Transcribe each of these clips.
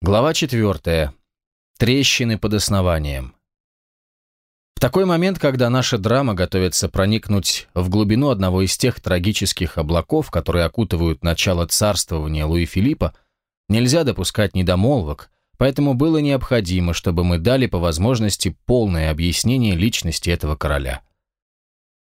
Глава 4. Трещины под основанием. В такой момент, когда наша драма готовится проникнуть в глубину одного из тех трагических облаков, которые окутывают начало царствования Луи Филиппа, нельзя допускать недомолвок, поэтому было необходимо, чтобы мы дали по возможности полное объяснение личности этого короля.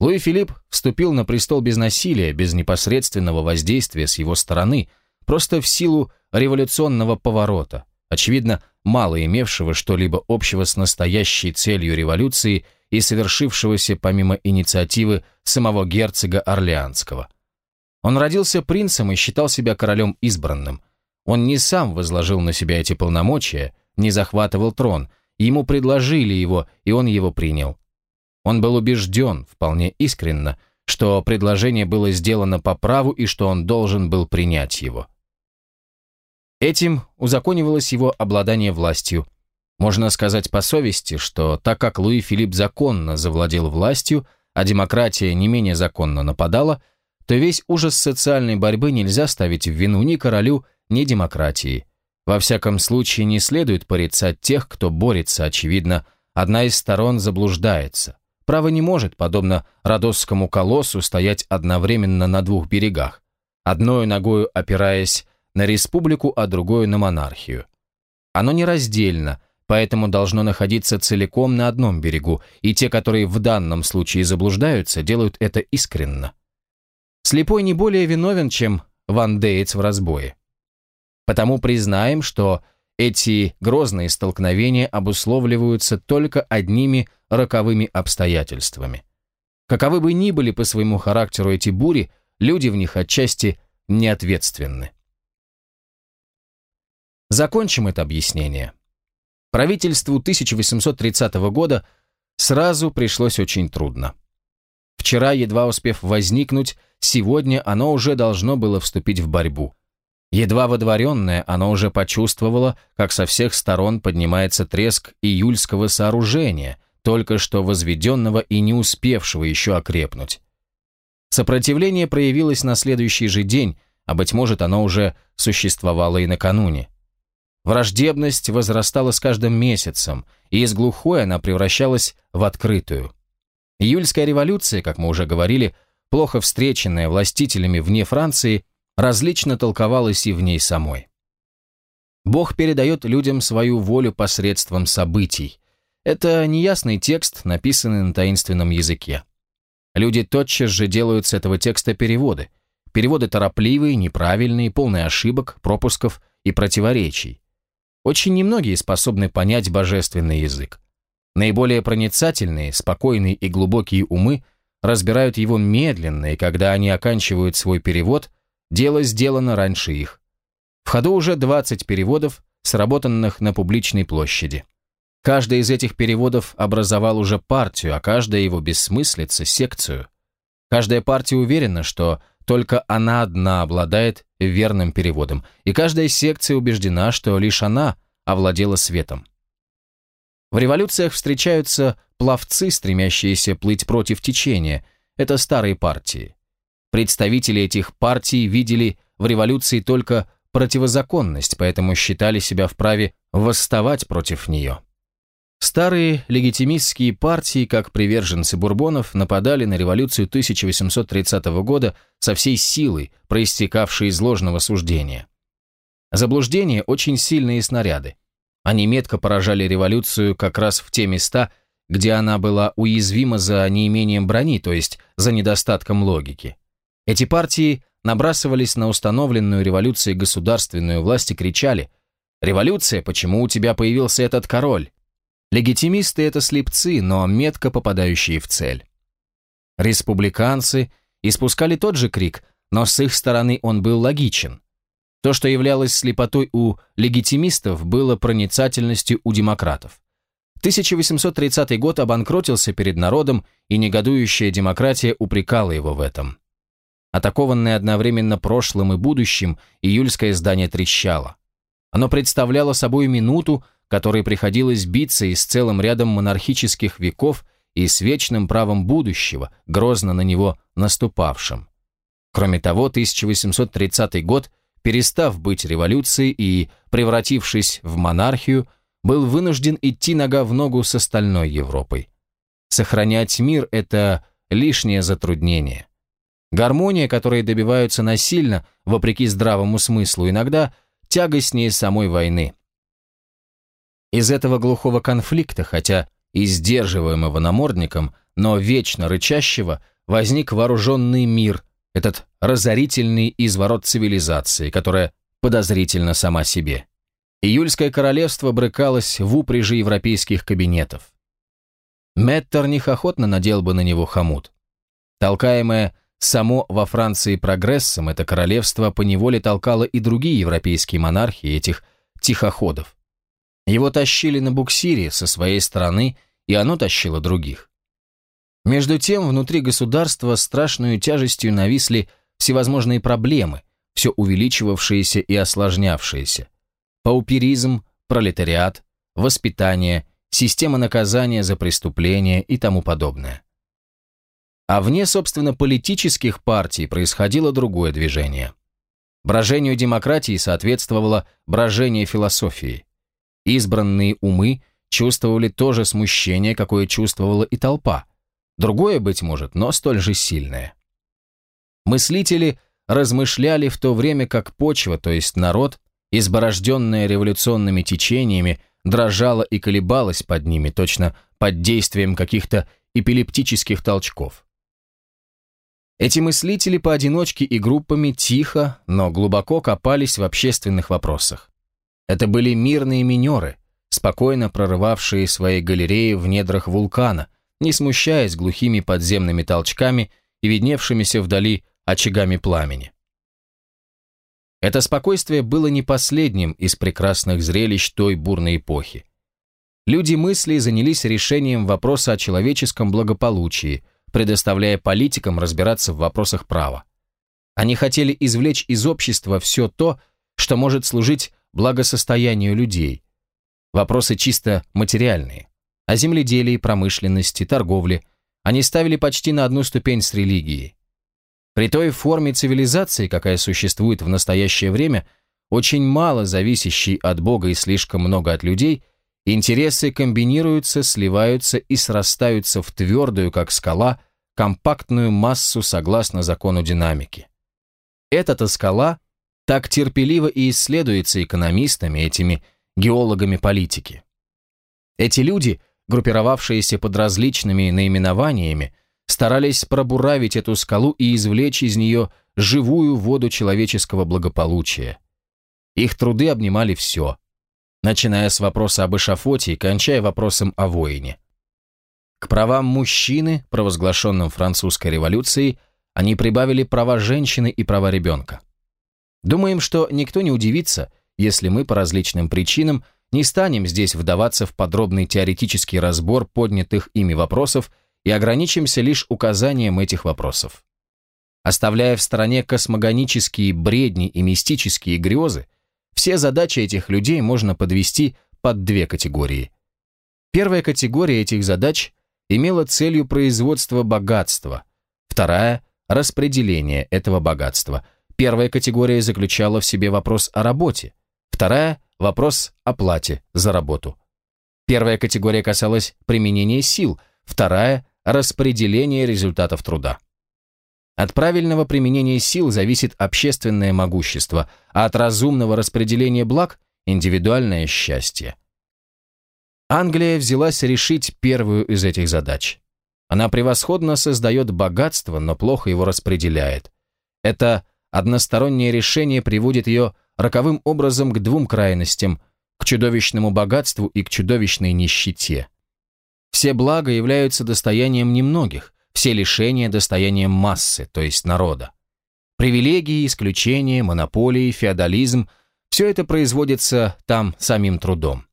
Луи Филипп вступил на престол без насилия, без непосредственного воздействия с его стороны, просто в силу революционного поворота, очевидно, мало имевшего что-либо общего с настоящей целью революции и совершившегося помимо инициативы самого герцога Орлеанского. Он родился принцем и считал себя королем избранным. Он не сам возложил на себя эти полномочия, не захватывал трон, ему предложили его, и он его принял. Он был убежден, вполне искренно, что предложение было сделано по праву и что он должен был принять его. Этим узаконивалось его обладание властью. Можно сказать по совести, что так как Луи Филипп законно завладел властью, а демократия не менее законно нападала, то весь ужас социальной борьбы нельзя ставить в вину ни королю, ни демократии. Во всяком случае, не следует порицать тех, кто борется, очевидно, одна из сторон заблуждается. Право не может, подобно родосскому колоссу, стоять одновременно на двух берегах, одной ногою опираясь на республику, а другое на монархию. Оно нераздельно, поэтому должно находиться целиком на одном берегу, и те, которые в данном случае заблуждаются, делают это искренно. Слепой не более виновен, чем вандеец в разбое. Потому признаем, что эти грозные столкновения обусловливаются только одними роковыми обстоятельствами. Каковы бы ни были по своему характеру эти бури, люди в них отчасти неответственны. Закончим это объяснение. Правительству 1830 года сразу пришлось очень трудно. Вчера, едва успев возникнуть, сегодня оно уже должно было вступить в борьбу. Едва водворенное, оно уже почувствовало, как со всех сторон поднимается треск июльского сооружения, только что возведенного и не успевшего еще окрепнуть. Сопротивление проявилось на следующий же день, а, быть может, оно уже существовало и накануне. Враждебность возрастала с каждым месяцем, и из глухой она превращалась в открытую. Июльская революция, как мы уже говорили, плохо встреченная властителями вне Франции, различно толковалась и в ней самой. Бог передает людям свою волю посредством событий. Это неясный текст, написанный на таинственном языке. Люди тотчас же делают с этого текста переводы. Переводы торопливые, неправильные, полные ошибок, пропусков и противоречий. Очень немногие способны понять божественный язык. Наиболее проницательные, спокойные и глубокие умы разбирают его медленно, и когда они оканчивают свой перевод, дело сделано раньше их. В ходу уже 20 переводов, сработанных на публичной площади. Каждый из этих переводов образовал уже партию, а каждая его бессмыслица – секцию. Каждая партия уверена, что только она одна обладает верным переводом, и каждая секция убеждена, что лишь она овладела светом. В революциях встречаются пловцы, стремящиеся плыть против течения. Это старые партии. Представители этих партий видели в революции только противозаконность, поэтому считали себя вправе восставать против нее. Старые легитимистские партии, как приверженцы бурбонов, нападали на революцию 1830 года со всей силой, проистекавшей из ложного суждения. Заблуждения – очень сильные снаряды. Они метко поражали революцию как раз в те места, где она была уязвима за неимением брони, то есть за недостатком логики. Эти партии набрасывались на установленную революцией государственную власть и кричали «Революция, почему у тебя появился этот король? Легитимисты – это слепцы, но метко попадающие в цель. Республиканцы испускали тот же крик, но с их стороны он был логичен. То, что являлось слепотой у легитимистов, было проницательностью у демократов. 1830 год обанкротился перед народом, и негодующая демократия упрекала его в этом. Атакованное одновременно прошлым и будущим, июльское здание трещало. Оно представляло собой минуту, которой приходилось биться и с целым рядом монархических веков и с вечным правом будущего, грозно на него наступавшим. Кроме того, 1830 год перестав быть революцией и превратившись в монархию, был вынужден идти нога в ногу с остальной Европой. Сохранять мир – это лишнее затруднение. Гармония, которой добиваются насильно, вопреки здравому смыслу, иногда тягостнее самой войны. Из этого глухого конфликта, хотя и сдерживаемого намордником, но вечно рычащего, возник вооруженный мир, этот разорительный изворот цивилизации, которая подозрительна сама себе. Июльское королевство брыкалось в упряжи европейских кабинетов. Меттерних охотно надел бы на него хомут. Толкаемое само во Франции прогрессом, это королевство поневоле толкало и другие европейские монархии, этих тихоходов. Его тащили на буксире со своей стороны, и оно тащило других. Между тем, внутри государства страшную тяжестью нависли всевозможные проблемы, все увеличивавшиеся и осложнявшиеся. Пауперизм, пролетариат, воспитание, система наказания за преступления и тому подобное. А вне, собственно, политических партий происходило другое движение. Брожению демократии соответствовало брожение философии. Избранные умы чувствовали то же смущение, какое чувствовала и толпа. Другое, быть может, но столь же сильное. Мыслители размышляли в то время, как почва, то есть народ, изборожденная революционными течениями, дрожала и колебалась под ними, точно под действием каких-то эпилептических толчков. Эти мыслители поодиночке и группами тихо, но глубоко копались в общественных вопросах. Это были мирные минеры, спокойно прорывавшие свои галереи в недрах вулкана, не смущаясь глухими подземными толчками и видневшимися вдали очагами пламени. Это спокойствие было не последним из прекрасных зрелищ той бурной эпохи. Люди мысли занялись решением вопроса о человеческом благополучии, предоставляя политикам разбираться в вопросах права. Они хотели извлечь из общества все то, что может служить благосостоянию людей. Вопросы чисто материальные. О земледелии, промышленности, торговле. Они ставили почти на одну ступень с религией. При той форме цивилизации, какая существует в настоящее время, очень мало зависящей от Бога и слишком много от людей, интересы комбинируются, сливаются и срастаются в твердую, как скала, компактную массу согласно закону динамики. Эта-то скала так терпеливо и исследуется экономистами, этими геологами политики. Эти люди, группировавшиеся под различными наименованиями, старались пробуравить эту скалу и извлечь из нее живую воду человеческого благополучия. Их труды обнимали все, начиная с вопроса об эшафоте и кончая вопросом о воине. К правам мужчины, провозглашенным французской революцией, они прибавили права женщины и права ребенка. Думаем, что никто не удивится, если мы по различным причинам не станем здесь вдаваться в подробный теоретический разбор поднятых ими вопросов и ограничимся лишь указанием этих вопросов. Оставляя в стороне космогонические бредни и мистические грезы, все задачи этих людей можно подвести под две категории. Первая категория этих задач имела целью производство богатства, вторая – распределение этого богатства. Первая категория заключала в себе вопрос о работе, вторая – вопрос о плате за работу. Первая категория касалась применения сил, вторая распределение результатов труда. От правильного применения сил зависит общественное могущество, а от разумного распределения благ – индивидуальное счастье. Англия взялась решить первую из этих задач. Она превосходно создает богатство, но плохо его распределяет. Это одностороннее решение приводит ее роковым образом к двум крайностям – к чудовищному богатству и к чудовищной нищете. Все блага являются достоянием немногих, все лишения – достоянием массы, то есть народа. Привилегии, исключения, монополии, феодализм – все это производится там самим трудом.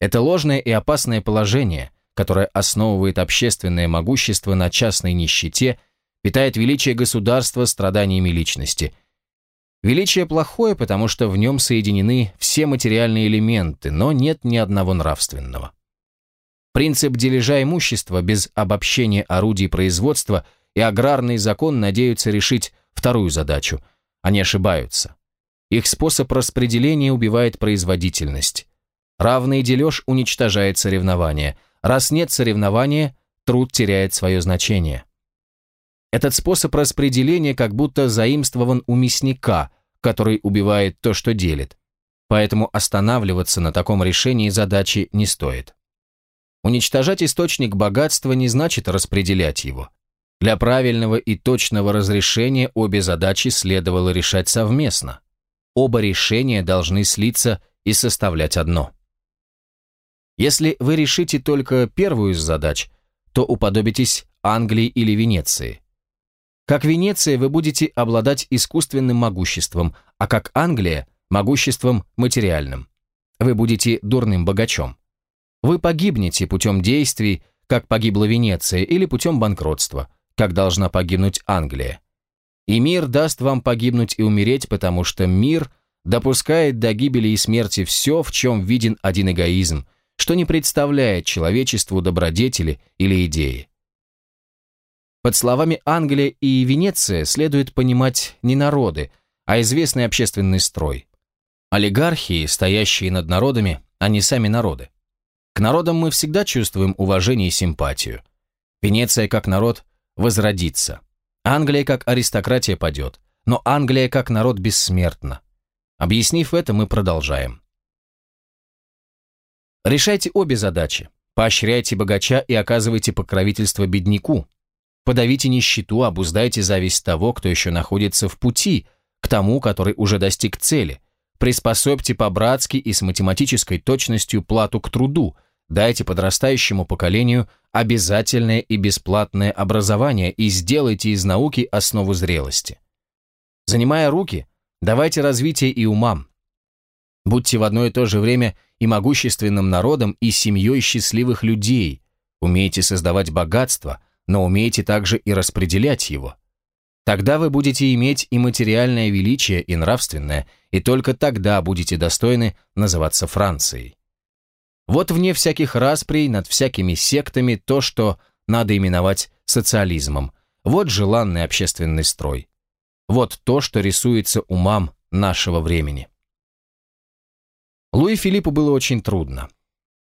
Это ложное и опасное положение, которое основывает общественное могущество на частной нищете, питает величие государства страданиями личности. Величие плохое, потому что в нем соединены все материальные элементы, но нет ни одного нравственного. Принцип дележа имущества без обобщения орудий производства и аграрный закон надеются решить вторую задачу. Они ошибаются. Их способ распределения убивает производительность. Равный дележ уничтожает соревнование. Раз нет соревнования, труд теряет свое значение. Этот способ распределения как будто заимствован у мясника, который убивает то, что делит. Поэтому останавливаться на таком решении задачи не стоит. Уничтожать источник богатства не значит распределять его. Для правильного и точного разрешения обе задачи следовало решать совместно. Оба решения должны слиться и составлять одно. Если вы решите только первую из задач, то уподобитесь Англии или Венеции. Как Венеция вы будете обладать искусственным могуществом, а как Англия – могуществом материальным. Вы будете дурным богачом. Вы погибнете путем действий, как погибла Венеция, или путем банкротства, как должна погибнуть Англия. И мир даст вам погибнуть и умереть, потому что мир допускает до гибели и смерти все, в чем виден один эгоизм, что не представляет человечеству добродетели или идеи. Под словами Англия и Венеция следует понимать не народы, а известный общественный строй. Олигархии, стоящие над народами, а не сами народы. К народам мы всегда чувствуем уважение и симпатию. Венеция как народ возродится. Англия как аристократия падет, но Англия как народ бессмертна. Объяснив это, мы продолжаем. Решайте обе задачи. Поощряйте богача и оказывайте покровительство бедняку. Подавите нищету, обуздайте зависть того, кто еще находится в пути, к тому, который уже достиг цели. Приспособьте по-братски и с математической точностью плату к труду, дайте подрастающему поколению обязательное и бесплатное образование и сделайте из науки основу зрелости. Занимая руки, давайте развитие и умам. Будьте в одно и то же время и могущественным народом, и семьей счастливых людей. Умейте создавать богатство, но умейте также и распределять его. Тогда вы будете иметь и материальное величие, и нравственное, и только тогда будете достойны называться Францией. Вот вне всяких расприй над всякими сектами то, что надо именовать социализмом. Вот желанный общественный строй. Вот то, что рисуется умам нашего времени. Луи Филиппу было очень трудно.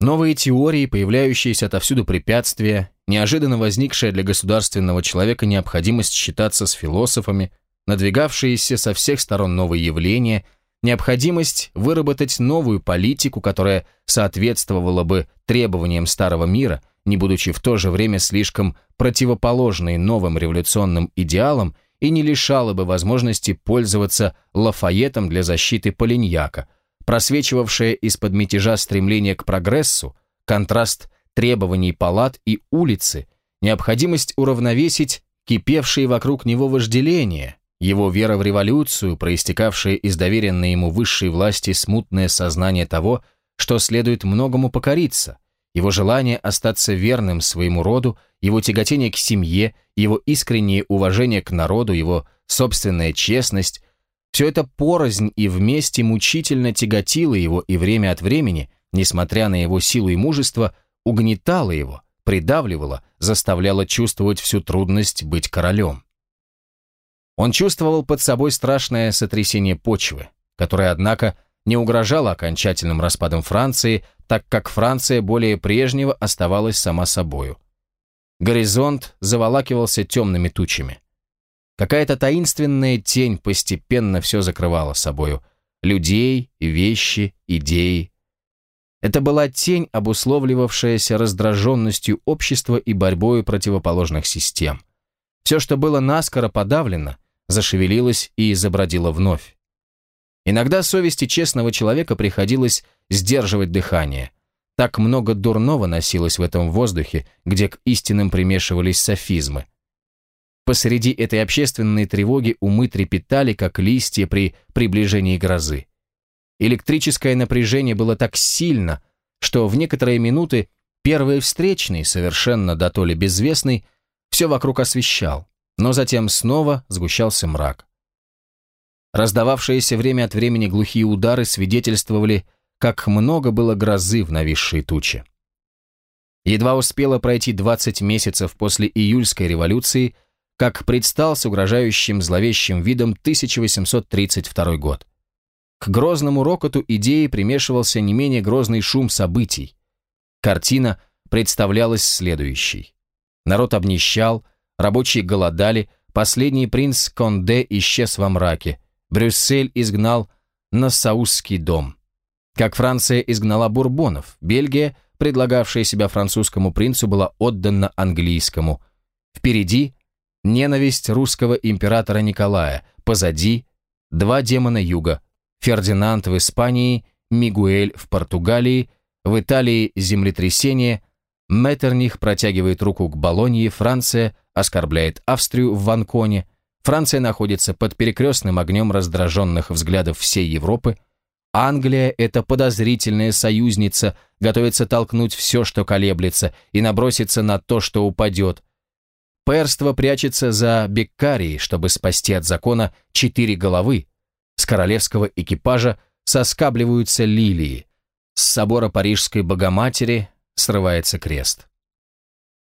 Новые теории, появляющиеся отовсюду препятствия, неожиданно возникшая для государственного человека необходимость считаться с философами, надвигавшиеся со всех сторон новые явления, необходимость выработать новую политику, которая соответствовала бы требованиям старого мира, не будучи в то же время слишком противоположной новым революционным идеалам и не лишала бы возможности пользоваться Лафаетом для защиты Полиньяка – просвечивавшее из-под мятежа стремление к прогрессу, контраст требований палат и улицы, необходимость уравновесить кипевшие вокруг него вожделения, его вера в революцию, проистекавшая из доверенной ему высшей власти смутное сознание того, что следует многому покориться, его желание остаться верным своему роду, его тяготение к семье, его искреннее уважение к народу, его собственная честность, все это порознь и вместе мучительно тяготило его и время от времени, несмотря на его силу и мужество, угнетало его, придавливало, заставляло чувствовать всю трудность быть королем. Он чувствовал под собой страшное сотрясение почвы, которое, однако, не угрожало окончательным распадом Франции, так как Франция более прежнего оставалась сама собою. Горизонт заволакивался темными тучами. Какая-то таинственная тень постепенно все закрывала собою. Людей, вещи, идеи. Это была тень, обусловливавшаяся раздраженностью общества и борьбой противоположных систем. Все, что было наскоро подавлено, зашевелилось и забродило вновь. Иногда совести честного человека приходилось сдерживать дыхание. Так много дурного носилось в этом воздухе, где к истинным примешивались софизмы. Посреди этой общественной тревоги умы трепетали, как листья при приближении грозы. Электрическое напряжение было так сильно, что в некоторые минуты первый встречный, совершенно дотоле безвестный, все вокруг освещал, но затем снова сгущался мрак. Раздававшиеся время от времени глухие удары свидетельствовали, как много было грозы в нависшей туче. Едва успело пройти 20 месяцев после июльской революции – как предстал с угрожающим зловещим видом 1832 год. К грозному рокоту идеи примешивался не менее грозный шум событий. Картина представлялась следующей. Народ обнищал, рабочие голодали, последний принц Конде исчез во мраке, Брюссель изгнал Нассаусский дом. Как Франция изгнала бурбонов, Бельгия, предлагавшая себя французскому принцу, была отдана английскому. Впереди ненависть русского императора Николая, позади два демона юга, Фердинанд в Испании, Мигуэль в Португалии, в Италии землетрясение, Меттерних протягивает руку к Болонье, Франция оскорбляет Австрию в Ванконе, Франция находится под перекрестным огнем раздраженных взглядов всей Европы, Англия – это подозрительная союзница, готовится толкнуть все, что колеблется, и наброситься на то, что упадет. Перство прячется за Беккарией, чтобы спасти от закона четыре головы. С королевского экипажа соскабливаются лилии. С собора Парижской Богоматери срывается крест.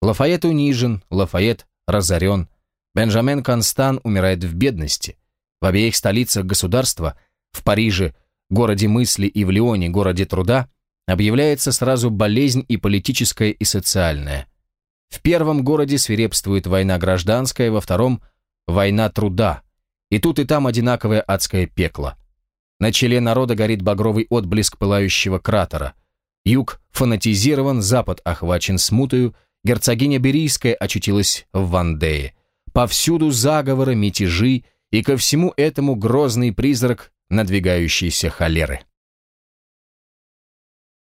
Лафайет унижен, Лафайет разорен. Бенджамен Констан умирает в бедности. В обеих столицах государства, в Париже, городе мысли и в Лионе, городе труда, объявляется сразу болезнь и политическая, и социальная. В первом городе свирепствует война гражданская, во втором – война труда. И тут и там одинаковое адское пекло. На челе народа горит багровый отблеск пылающего кратера. Юг фанатизирован, запад охвачен смутою, герцогиня Берийская очутилась в Вандее. Повсюду заговоры, мятежи, и ко всему этому грозный призрак надвигающейся холеры.